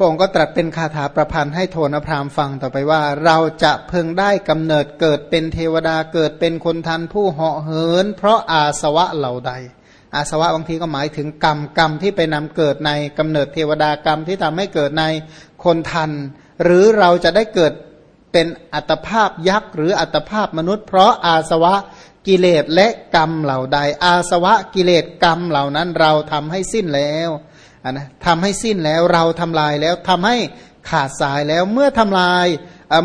พระองค์ก็ตรัสเป็นคาถาประพันธ์ให้โทนพรามฟังต่อไปว่า เราจะเพึงได้กำเนิดเกิดเป็นเทวดาเกิดเป็นคนทันผู้เหาะเหิน เพราะอาสวะเหล่าใด อาสวะบางทีก็หมายถึงกรรมกรรมที่ไปนำเกิดในกำเนิดเทวดากรรมที่ทำให้เกิดในคนทัน หรือเราจะได้เกิดเป็นอัตภาพยักษ์หรืออัตภาพมนุษย์ เพราะอาสวะกิเลสและกรรมเหล่าใด อาสวะกิเลสกรรมเหล่านั้นเราทำให้สิ้นแล้ว นะทำให้สิ้นแล้วเราทำลายแล้วทำให้ขาดสายแล้วเมื่อทำลาย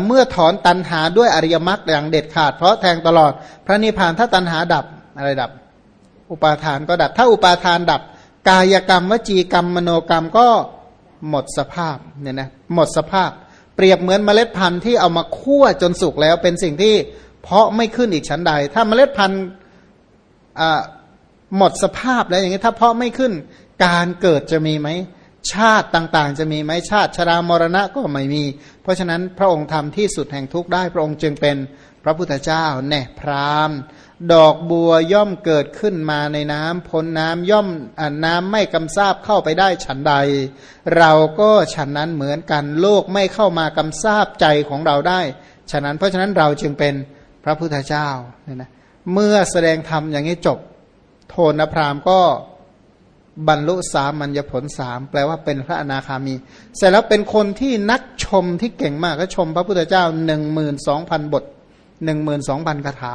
เมื่อถอนตันหาด้วยอริยมรรคอย่างเด็ดขาด เพราะแทงตลอดพระนิพพานถ้าตันหาดับอะไรดับ อุปาทานก็ดับ ถ้าอุปาทานดับ กายกรรมวจีกรรมมโนกรรมก็หมดสภาพเนี่ยนะหมดสภาพ เปรียบเหมือนเมล็ดพันธุ์ที่เอามาคั่วจนสุกแล้วเป็นสิ่งที่เพาะไม่ขึ้นอีกชั้นใด ถ้าเมล็ดพันธุ์หมดสภาพแล้วอย่างนี้ถ้าเพาะไม่ขึ้น การเกิดจะมีไหม ชาติต่างๆ จะมีไหมชาติชรามรณะก็ไม่มี เพราะฉะนั้นพระองค์ทำที่สุดแห่งทุกข์ได้พระองค์จึงเป็นพระพุทธเจ้าแน่พรามดอกบัวย่อมเกิดขึ้นมาในน้ำพ้นน้ำย่อมน้ำไม่กำซาบเข้าไปได้ฉันใด เราก็ฉันนั้นเหมือนกันโลกไม่เข้ามากำซาบใจของเราได้ ฉะนั้นเพราะฉะนั้นเราจึงเป็นพระพุทธเจ้าเนี่ยนะเมื่อแสดงธรรมอย่างนี้จบ โทนพรามก็ บรรลุสามัญญผลสามแปลว่าเป็นพระอนาคามี เสร็จแล้วเป็นคนที่นักชมที่เก่งมากก็ชมพระพุทธเจ้าหนึ่งหมื่นสองพันบทหนึ่งหมื่นสองพันคาถา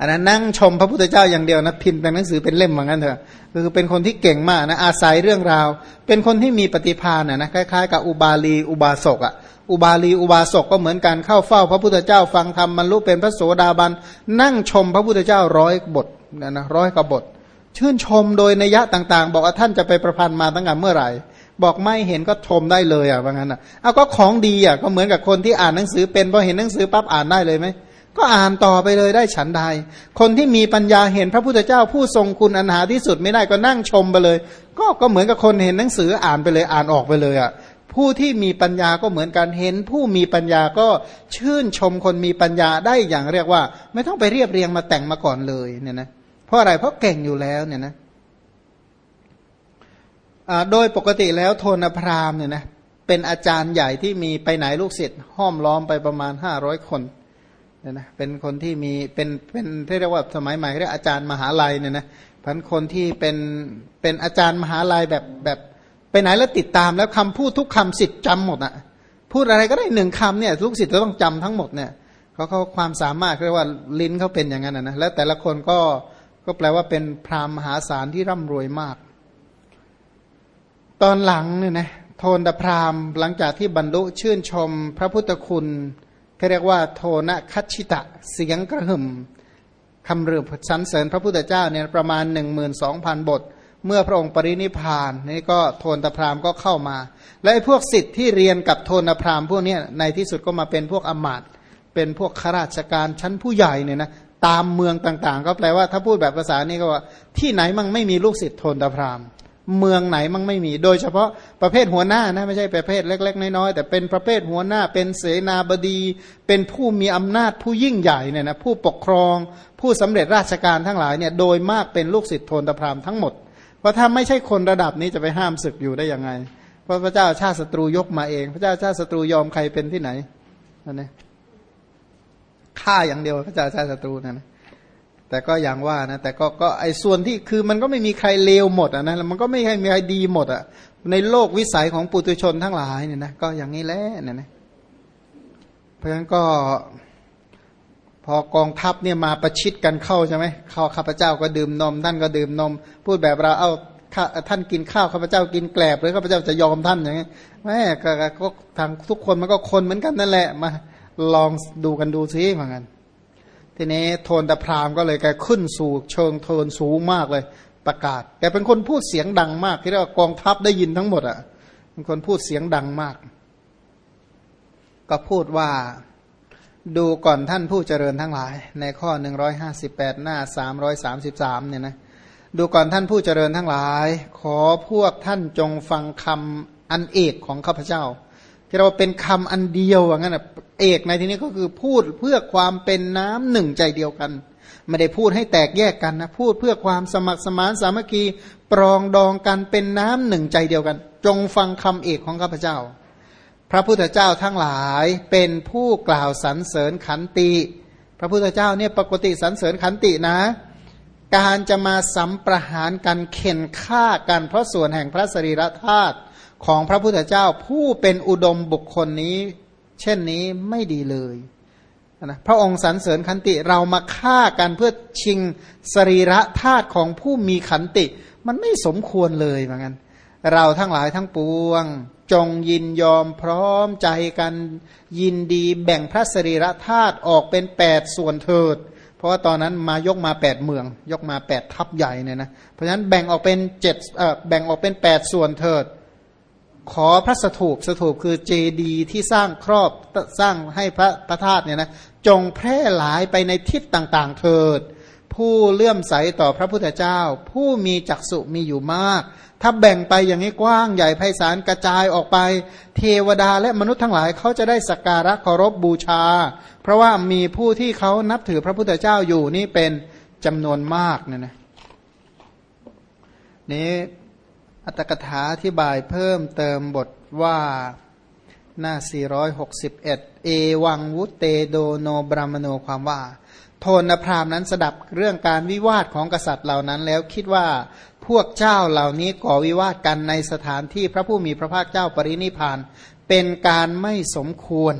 อันนั้นนั่งชมพระพุทธเจ้าอย่างเดียวนะพิมพ์เป็นหนังสือเป็นเล่มเหมือนกันเถอะคือเป็นคนที่เก่งมากนะอาศัยเรื่องราว เป็นคนที่มีปฏิภาณนะคล้ายๆ กับอุบาลีอุบาสกอะอุบาลีอุบาสกก็เหมือนกันเข้าเฝ้า พระพุทธเจ้าฟังธรรมบรรลุเป็นพระโสดาบัน นั่งชมพระพุทธเจ้าร้อยบทนะนะร้อยกบท ชื่นชมโดยนัยยะต่าง ๆ บอกว่าท่านจะไปประพันธ์มาตั้งแต่เมื่อไหร่ บอกไม่เห็นก็ชมได้เลยอะว่างั้นอะเอาก็ของดีอะก็เหมือนกับคนที่อ่านหนังสือเป็นพอเห็นหนังสือปั๊บอ่านได้เลยไหมก็อ่านต่อไปเลยได้ฉันใด คนที่มีปัญญาเห็นพระพุทธเจ้าผู้ทรงคุณอันหาที่สุดไม่ได้ก็นั่งชมไปเลย ก็ก็เหมือนกับคนเห็นหนังสืออ่านไปเลยอ่านออกไปเลยอะผู้ที่มีปัญญาก็เหมือนกันเห็น ผู้มีปัญญาก็ชื่นชมคนมีปัญญาได้อย่างเรียกว่า ไม่ต้องไปเรียบเรียงมาแต่งมาก่อนเลยเนี่ยนะ เพราะอะไรเพราะเก่งอยู่แล้วเนี่ยนะโดยปกติแล้วโทนพรามเนี่ยนะเป็นอาจารย์ใหญ่ที่มีไปไหนลูกศิษย์ห้อมล้อมไปประมาณห้าร้อยคนเนี่ยนะเป็นคนที่มีเป็นเป็นที่เรียกว่าสมัยใหม่เรียกอาจารย์มหาลัยเนี่ยนะพันคนที่เป็นเป็นอาจารย์มหาลัยแบบแบบไปไหนแล้วติดตามแล้วคำพูดทุกคำสิทธิ์จำหมดอะพูดอะไรก็ได้หนึ่งคำเนี่ยลูกศิษย์จะต้องจำทั้งหมดเนี่ยเขาเขาความสามารถเรียกว่าลิ้นเขาเป็นอย่างนั้นนะแล้วแต่ละคนก็ ก็แปลว่าเป็นพราหมณ์มหาศาลที่ร่ำรวยมาก ตอนหลังเนี่ยนะโทนตพราหมณ์หลังจากที่บรรลุชื่นชมพระพุทธคุณเขาเรียกว่าโทนคัชิตะเสียงกระหึ่มคำเรือสรรเสริญพระพุทธเจ้าเนี่ยประมาณหนึ่งหมื่นสองพันบท เมื่อพระองค์ปรินิพานนี่ก็โทนตพราหมณ์ก็เข้ามา และไอ้พวกสิทธิ์ที่เรียนกับโทนตพราหมณ์พวกนี้ในที่สุดก็มาเป็นพวกอมาตเป็นพวกข้าราชการชั้นผู้ใหญ่เนี่ยนะ ตามเมืองต่างๆ ก็แปลว่าถ้าพูดแบบภาษานี้ก็ว่า ที่ไหนมั่งไม่มีลูกศิษย์โทนตพรามเมืองไหนมั่งไม่มี โดยเฉพาะประเภทหัวหน้านะไม่ใช่ประเภทเล็ก ๆ น้อยๆแต่เป็นประเภทหัวหน้า เป็นเสนาบดี เป็นผู้มีอำนาจผู้ยิ่งใหญ่เนี่ยนะผู้ปกครอง ผู้สำเร็จราชการทั้งหลายเนี่ยโดยมากเป็นลูกศิษย์โทนตพรามทั้งหมด เพราะถ้าไม่ใช่คนระดับนี้จะไปห้ามศึกอยู่ได้ยังไง เพราะพระเจ้าชาติศัตรูยกมาเอง พระเจ้าชาติศัตรูยอมใครเป็นที่ไหนนั่นเอง ฆ่าอย่างเดียวพระเจ้าชาติศัตรูนั่นนะแต่ก็อย่างว่านะ แต่ก็ก็ไอ้ส่วนที่คือมันก็ไม่มีใครเลวหมดอะนะมันก็ไม่ให้มีใครดีหมดอะ ในโลกวิสัยของปุถุชนทั้งหลายเนี่ยนะก็อย่างนี้แหละเนี่ยนะเพราะฉะนั้นก็พอกองทัพเนี่ยมาประชิดกันเข้าใช่ไหมข้าข้าพเจ้าก็ดื่มนมท่านก็ดื่มนม พูดแบบเราเอาท่านกินข้าวข้าพเจ้ากินแกลบหรือข้าพเจ้าจะยอมท่านอย่างนี้แม่ก็ทางทุกคนมันก็คนเหมือนกันนั่นแหละมา ลองดูกันดูซิเหมือนกันทีนี้โทนตะพรามก็เลยแกขึ้นสู่เชิงเทินสูงมากเลยประกาศแกเป็นคนพูดเสียงดังมากที่เรียกว่ากองทัพได้ยินทั้งหมดอะเป็นคนพูดเสียงดังมาก ก็พูดว่าดูก่อนท่านผู้เจริญทั้งหลาย ในข้อ 158 หน้า 333เนี่ยนะดูก่อนท่านผู้เจริญทั้งหลาย ขอพวกท่านจงฟังคำอันเอกของข้าพเจ้า ที่เราเป็นคำอันเดียวว่างั้น เอกในที่นี้ก็คือพูดเพื่อความเป็นน้ำหนึ่งใจเดียวกัน ไม่ได้พูดให้แตกแยกกันนะพูดเพื่อความสมัครสมานสามัคคีปรองดองกันเป็นน้ำหนึ่งใจเดียวกัน จงฟังคำเอกของข้าพเจ้า พระพุทธเจ้าทั้งหลายเป็นผู้กล่าวสรรเสริญขันติ พระพุทธเจ้าเนี่ยปกติสรรเสริญขันตินะ การจะมาสัมประหารกันเข็นฆ่ากันเพราะส่วนแห่งพระสรีระธาตุของพระพุทธเจ้าผู้เป็นอุดมบุคคลนี้ เช่นนี้ไม่ดีเลยนะพระองค์สรรเสริญขันติเรามาฆ่ากันเพื่อชิงสรีระธาตุของผู้มีขันติ มันไม่สมควรเลยเหมือนกันเราทั้งหลายทั้งปวง จงยินยอมพร้อมใจกันยินดีแบ่งพระสรีระธาตุออกเป็นแปดส่วนเถิด เพราะว่าตอนนั้นมายกมาแปดเมือง ยกมาแปดทัพใหญ่เนี่ยนะเพราะฉะนั้นแบ่งออกเป็นเจ็ดเอ่อแบ่งออกเป็นแปดส่วนเถิด ขอพระสถูปสถูปคือเจดีที่สร้างครอบสร้างให้พระพระธาตุเนี่ยนะจงแพร่หลายไปในทิศต่างๆ เถิด ผู้เลื่อมใสต่อพระพุทธเจ้า ผู้มีจักษุมีอยู่มาก ถ้าแบ่งไปอย่างนี้กว้างใหญ่ไพศาลกระจายออกไป เทวดาและมนุษย์ทั้งหลายเขาจะได้สักการะเคารพบูชา เพราะว่ามีผู้ที่เขานับถือพระพุทธเจ้าอยู่นี่เป็นจำนวนมากเนี่ยนะนี้ อัตกถาที่บายเพิ่มเติมบทว่าหน้า 461 เอวังวุเตโดโนบรามโนความว่า โทนพรามนั้นสดับเรื่องการวิวาทของกษัตริย์เหล่านั้น แล้วคิดว่าพวกเจ้าเหล่านี้ก่อวิวาทกันในสถานที่พระผู้มีพระภาคเจ้าปรินิพาน เป็นการไม่สมควร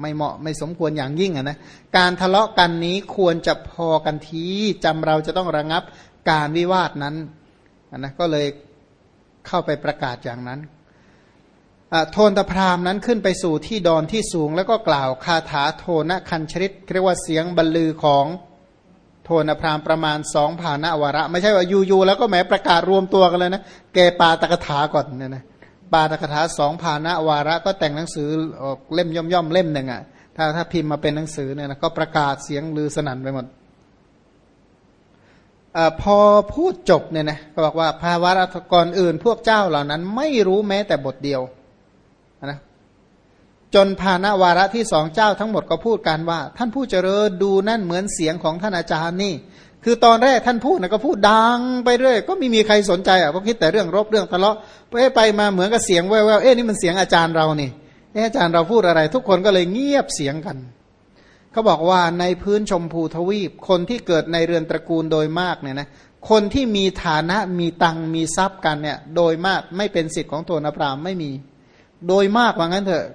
ไม่เหมาะไม่สมควรอย่างยิ่งนะการทะเลาะกันนี้ควรจะพอกันทีจำเราจะต้องระงับการวิวาทนั้นนะก็เลย เข้าไปประกาศอย่างนั้นโทนตพรามนั้นขึ้นไปสู่ที่ดอนที่สูง แล้วก็กล่าวคาถาโทนคันชริตเรียกว่าเสียงบรรลือของโทนพรามประมาณสองผานวาระ ไม่ใช่ว่าอยู่ๆแล้วก็แหมประกาศรวมตัวกันเลยนะแกปาตกถาก่อนเนี่ยนะปาตกถาสองผานวาระ ก็แต่งหนังสือออกเล่มย่อมๆเล่มหนึ่งอะถ้าถ้าพิมพ์มาเป็นหนังสือเนี่ยนะก็ประกาศเสียงลือสนั่นไปหมด อพอพูดจบเนี่ยนะก็บอกว่าภาวะรัตกรอื่น พวกเจ้าเหล่านั้น ไม่รู้แม้แต่บทเดียวนะจนภาณวาระที่สองเจ้าทั้งหมดก็พูดกันว่า ท่านผู้เจริญดูนั่นเหมือนเสียงของท่านอาจารย์นี่ คือตอนแรกท่านพูดนะก็พูดดังไปเรื่อยก็ไม่มีใครสนใจอะก็คิดแต่เรื่องรบเรื่องทะเลาะไปไปมาเหมือนกับเสียงแว่วๆเอ๊ะนี่มันเสียงอาจารย์เรานี่อาจารย์เราพูดอะไร ทุกคนก็เลยเงียบเสียงกัน เขาบอกว่าในพื้นชมพูทวีป คนที่เกิดในเรือนตระกูลโดยมากเนี่ยนะคนที่มีฐานะมีตังมีทรัพย์กันเนี่ย โดยมากไม่เป็นสิทธิ์ของโทนพรามไม่มี โดยมากว่างั้นเถอะ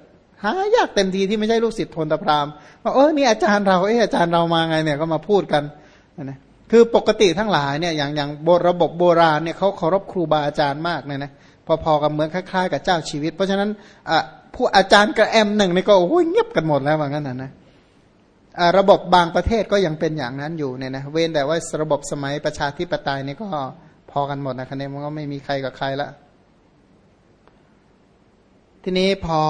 หายากเต็มทีที่ไม่ใช่ลูกศิษย์โทนพรามว่าเออนี่อาจารย์เราเอออาจารย์เรามาไงเนี่ยก็มาพูดกันนะคือปกติทั้งหลายเนี่ยอย่างอย่างระบบโบราณเนี่ยเขาเคารพครูบาอาจารย์มากเนี่ยนะพอๆกับเหมือนคล้ายๆ กับเจ้าชีวิต เพราะฉะนั้นผู้อาจารย์กระแอมหนึ่งนี่ก็โอ้ยเงียบกันหมดแล้วว่างั้นนะนะ ระบบบางประเทศก็ยังเป็นอย่างนั้นอยู่เนี่ยนะเว้นแต่ว่าระบบสมัยประชาธิปไตยนี่ก็พอกันหมดนะคะแนนมันก็ไม่มีใครกับใครละทีนี้พอ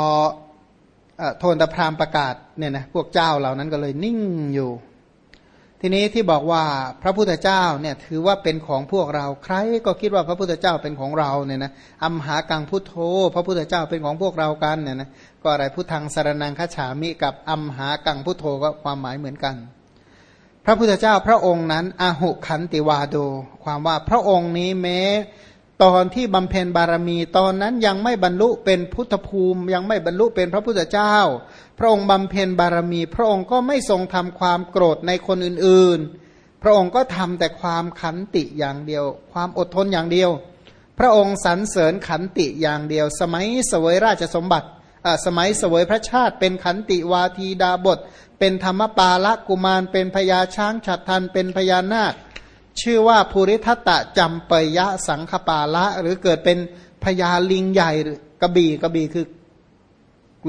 โทนตะพรามประกาศเนี่ยนะพวกเจ้าเหล่านั้นก็เลยนิ่งอยู่ ทีนี้ที่บอกว่าพระพุทธเจ้าเนี่ยถือว่าเป็นของพวกเรา ใครก็คิดว่าพระพุทธเจ้าเป็นของเราเนี่ยนะอัมหากังพุทโธ พระพุทธเจ้าเป็นของพวกเรากันเนี่ยนะก็อะไรพุทธังสารนังคฉามิกับอัมหากังพุทโธก็ความหมายเหมือนกัน พระพุทธเจ้าพระองค์นั้นอาหุขันติวาโด ความว่าพระองค์นี้แม้ ตอนที่บำเพ็ญบารมีตอนนั้นยังไม่บรรลุเป็นพุทธภูมิ ยังไม่บรรลุเป็นพระพุทธเจ้า พระองค์บำเพ็ญบารมี พระองค์ก็ไม่ทรงทำความโกรธในคนอื่นๆ พระองค์ก็ทำแต่ความขันติอย่างเดียว ความอดทนอย่างเดียว พระองค์สรรเสริญขันติอย่างเดียว สมัยเสวยราชสมบัติสมัยเสวยพระชาติเป็นขันติวาทีดาบท เป็นธรรมปาละกุมารเป็นพญาช้างฉัดทันเป็นพญานาค ชื่อว่าภูริทัตตะจำปยะสังคปาละหรือเกิดเป็นพญาลิงใหญ่หรือกระบี่กระบี่คือ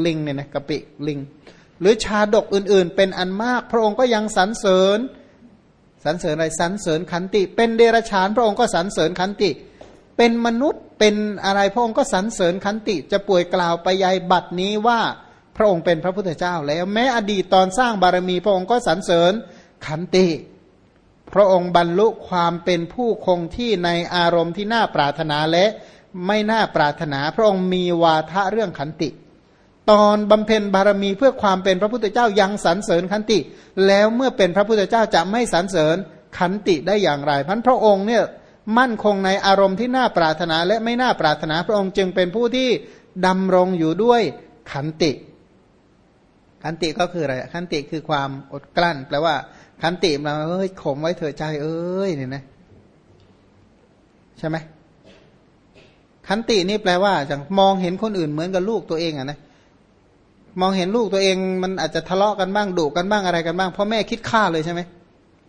ลิงเนี่ยนะกระปิลิง หรือชาดกอื่นๆ เป็นอันมาก พระองค์ก็ยังสรรเสริญสรรเสริญอะไรสรรเสริญขันติ เป็นเดรัจฉาน พระองค์ก็สรรเสริญขันติ เป็นมนุษย์เป็นอะไรพระองค์ก็สรรเสริญขันติ จะป่วยกล่าวไปยายบัตรนี้ว่าพระองค์เป็นพระพุทธเจ้าแล้ว แม้อดีตตอนสร้างบารมีพระองค์ก็สรรเสริญขันติ พระองค์บรรลุความเป็นผู้คงที่ในอารมณ์ที่น่าปรารถนาและไม่น่าปรารถนา พระองค์มีวาทะเรื่องขันติ ตอนบำเพ็ญบารมีเพื่อความเป็นพระพุทธเจ้ายังสรรเสริญขันติ แล้วเมื่อเป็นพระพุทธเจ้าจะไม่สรรเสริญขันติได้อย่างไรพันพระองค์เนี่ยมั่นคงในอารมณ์ที่น่าปรารถนาและไม่น่าปรารถนาพระองค์จึงเป็นผู้ที่ดำรงอยู่ด้วยขันติ ขันติก็คืออะไรขันติคือความอดกลั้น แปลว่า ขันติมาเอ้ยข่มไว้เถอะใจเอ้ยเนี่ยนะใช่ไหมขันตินี่แปลว่าอย่างมองเห็นคนอื่นเหมือนกับลูกตัวเองอะนะมองเห็นลูกตัวเองมันอาจจะทะเลาะกันบ้างดุกันบ้างอะไรกันบ้างพ่อแม่คิดฆ่าเลยใช่ไหม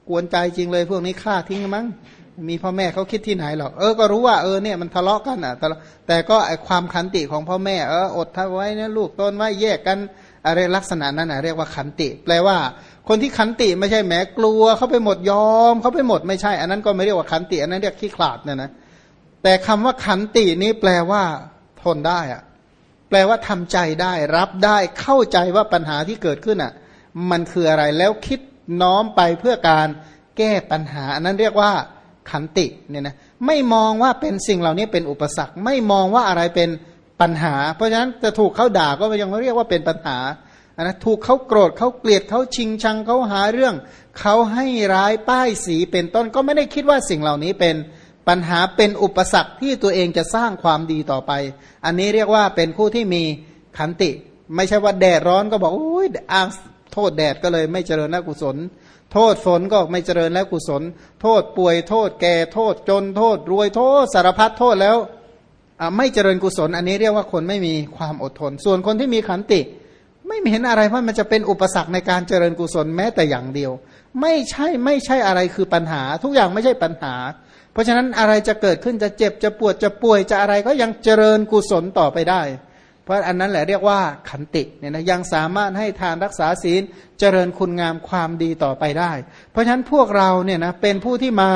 กวนใจจริงเลยพวกนี้ฆ่าทิ้งมั้งมีพ่อแม่เขาคิดที่ไหนหรอกเออก็รู้ว่าเออเนี่ยมันทะเลาะกันอะแต่ก็ไอความขันติของพ่อแม่เอออดทำไว้นะลูกต้นไว้แยกกัน อะไรลักษณะนั้นอะเรียกว่าขันติ แปลว่า คนที่ขันติไม่ใช่แหมกลัวเขาไปหมดยอมเขาไปหมดไม่ใช่ อันนั้นก็ไม่เรียกว่าขันติอันนั้นเรียกขี้ขลาดเนี่ยนะแต่คำว่าขันตินี้แปลว่า ทนได้อะแปลว่าทำใจได้ รับได้เข้าใจว่าปัญหาที่เกิดขึ้นอะ มันคืออะไรแล้วคิดน้อมไปเพื่อการแก้ปัญหา อันนั้นเรียกว่าขันติเนี่ยนะไม่มองว่าเป็นสิ่งเหล่านี้เป็นอุปสรรค ไม่มองว่าอะไรเป็น ปัญหา เพราะฉะนั้นจะถูกเขาด่าก็ยังไม่เรียกว่าเป็นปัญหาอันนะถูกเขาโกรธเขาเกลียดเขาชิงชังเขาหาเรื่องเขาให้ร้ายป้ายสีเป็นต้นก็ไม่ได้คิดว่าสิ่งเหล่านี้เป็นปัญหาเป็นอุปสรรคที่ตัวเองจะสร้างความดีต่อไป อันนี้เรียกว่าเป็นผู้ที่มีขันติ ไม่ใช่ว่าแดดร้อนก็บอกโอ้ยอ้างโทษแดดก็เลยไม่เจริญนกุศล โทษฝนก็ไม่เจริญแล้วกุศล โทษป่วยโทษแก่โทษจนโทษ รวยโทษสารพัดโทษแล้ว ไม่เจริญกุศล อันนี้เรียกว่าคนไม่มีความอดทน ส่วนคนที่มีขันติ ไม่เห็นอะไรว่ามันจะเป็นอุปสรรคในการเจริญกุศลแม้แต่อย่างเดียว ไม่ใช่ไม่ใช่อะไรคือปัญหา ทุกอย่างไม่ใช่ปัญหา เพราะฉะนั้นอะไรจะเกิดขึ้นจะเจ็บจะปวดจะป่วยจะอะไรก็ยังเจริญกุศลต่อไปได้ เพราะอันนั้นแหละเรียกว่าขันติเนี่ยนะยังสามารถให้ทานรักษาศีลเจริญคุณงามความดีต่อไปได้ เพราะฉะนั้นพวกเราเนี่ยนะเป็นผู้ที่มา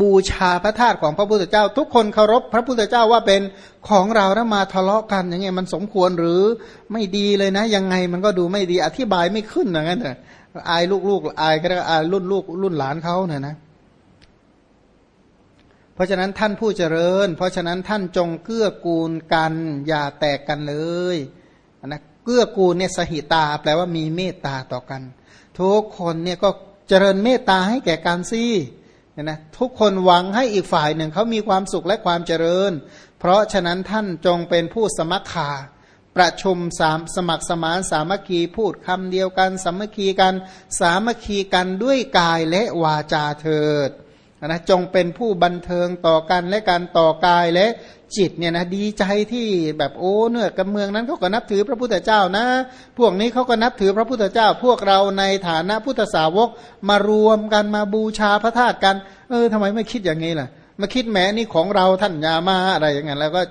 บูชาพระธาตุของพระพุทธเจ้า ทุกคนเคารพพระพุทธเจ้าว่าเป็นของเราแล้วมาทะเลาะกันอย่างเงี้ยมันสมควรหรือไม่ดีเลยนะ ยังไงมันก็ดูไม่ดีอธิบายไม่ขึ้นอย่างนั้นเถอะอายลูกๆอายก็อายรุ่นลูกรุ่นหลานเขาเนี่ยนะ เพราะฉะนั้นท่านผู้เจริญ เพราะฉะนั้นท่านจงเกื้อกูลกัน อย่าแตกกันเลยนะเกื้อกูลเนี่ยสหิตา แปลว่ามีเมตตาต่อกัน ทุกคนเนี่ยก็เจริญเมตตาให้แก่การซี่ นะทุกคนหวังให้อีกฝ่ายหนึ่งเขามีความสุขและความเจริญ เพราะฉะนั้นท่านจงเป็นผู้สมัคคาประชุมสามสมัครสมานสามัคคีพูดคำเดียวกันสามัคคีกัน สามัคคีกันด้วยกายและวาจาเถิด นะจงเป็นผู้บันเทิงต่อกันและการต่อกายและจิตเนี่ยนะดีใจที่แบบโอ้เนื้อกับเมืองนั้นเขาก็นับถือพระพุทธเจ้านะ พวกนี้เขาก็นับถือพระพุทธเจ้า พวกเราในฐานะพุทธสาวกมารวมกันมาบูชาพระธาตุกันเออทำไมไม่คิดอย่างนี้ล่ะ มาคิดแหมนี่ของเราท่านยามาอะไรอย่างเงี้ยแล้วก็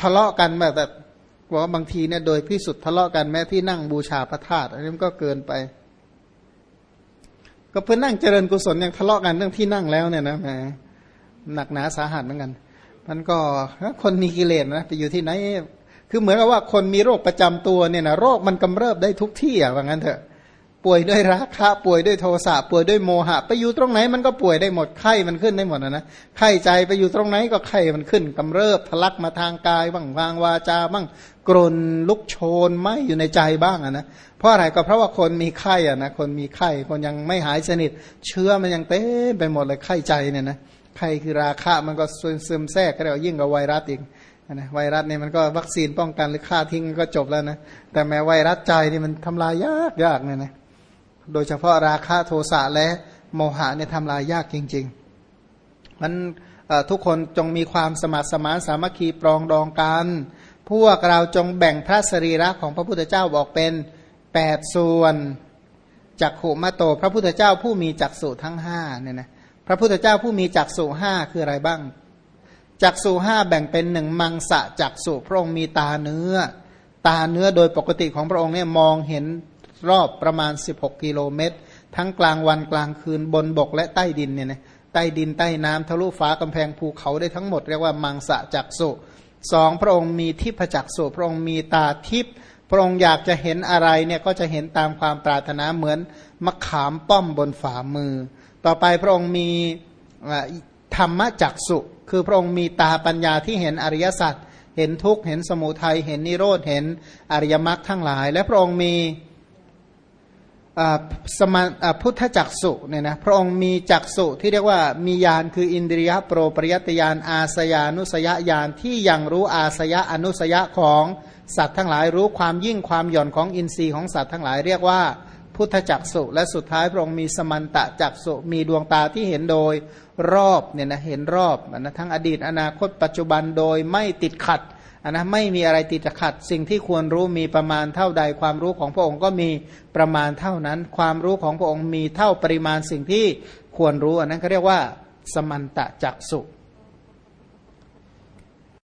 ทะเลาะกันแบบว่าบางทีเนี่ยโดยที่สุดทะเลาะกันแม้ที่นั่งบูชาพระธาตุอันนี้มันก็เกินไป ก็เพื่อนั่งเจริญกุศลยังทะเลาะกันเรื่องที่นั่งแล้วเนี่ยนะแหมหนักหนาสาหัสเหมือนกัน มันก็คนมีกิเลสนะไปอยู่ที่ไหน คือเหมือนกับว่าคนมีโรคประจำตัวเนี่ยนะโรคมันกำเริบได้ทุกที่อะว่างั้นเถอะ ป่วยด้วยราคะป่วยด้วยโทสะป่วยด้วยโมหะ ไปอยู่ตรงไหนมันก็ป่วยได้หมดไข้มันขึ้นได้หมดนะนะไข้ใจไปอยู่ตรงไหนก็ไข้มันขึ้นกำเริบทะลักมาทางกายบ้างวางวาจาบ้างกรนลุกโชนไม่อยู่ในใจบ้างนะเพราะอะไรก็เพราะว่าคนมีไข้อะนะคนมีไข้คนยังไม่หายสนิท เชื้อมันยังเต็มไปหมดเลยไข้ใจเนี่ยนะไข้คือราคะมันก็ซึมแทรกก็เรียกยิ่งกว่าไวรัสอีกนะไวรัสเนี่ยมันก็วัคซีนป้องกันหรือฆ่าทิ้งก็จบแล้วนะแต่แม้ไวรัสใจนี่มันทำลายยากยากเนี่ยนะ โดยเฉพาะราคะโทสะและโมหะเนี่ยทำลายยากจริงๆมันทุกคนจงมีความสมัครสมานสามัคคีปรองดองกัน พวกเราจงแบ่งพระสรีระของพระพุทธเจ้าบอกเป็นแปดส่วนจักขุมาโต พระพุทธเจ้าผู้มีจักสุทั้งห้าเนี่ยนะพระพุทธเจ้าผู้มีจักสุห้าคืออะไรบ้างจักสุห้าแบ่งเป็นหนึ่งมังสะจักสุพระองค์มีตาเนื้อ ตาเนื้อโดยปกติของพระองค์เนี่ยมองเห็น รอบประมาณ 16 กิโลเมตร ทั้งกลางวันกลางคืนบนบกและใต้ดินเนี่ยนะใต้ดินใต้น้ำทะลุฟ้ากำแพงภูเขาได้ทั้งหมดเรียกว่ามังสะจักสุสองพระองค์มีทิพจักสุพระองค์มีตาทิพพระองค์อยากจะเห็นอะไรเนี่ยก็จะเห็นตามความปรารถนาเหมือนมะขามป้อมบนฝ่ามือ ต่อไปพระองค์มีธรรมจักสุคือพระองค์มีตาปัญญาที่เห็นอริยสัจเห็นทุกข์เห็นสมุทัยเห็นนิโรธเห็นอริยมรรคทั้งหลาย และพระองค์มี สมาพุทธจักสุเนี่ยนะพระองค์มีจักสุที่เรียกว่ามียานคืออินทรียโปรปริยตยานอาสยานุสยญาณที่ยังรู้อาสยะอนุสยะของสัตว์ทั้งหลายรู้ความยิ่งความหย่อนของอินทรีย์ของสัตว์ทั้งหลายเรียกว่าพุทธจักสุและสุดท้ายพระองค์มีสมันตะจักสุมีดวงตาที่เห็นโดยรอบเนี่ยนะเห็นรอบนะทั้งอดีตอนาคตปัจจุบันโดยไม่ติดขัด อันนะไม่มีอะไรติดขัด สิ่งที่ควรรู้มีประมาณเท่าใด ความรู้ของพระองค์ก็มีประมาณเท่านั้น ความรู้ของพระองค์มีเท่าปริมาณสิ่งที่ควรรู้อันนั้นเขาเรียกว่า สมันตะจักสุ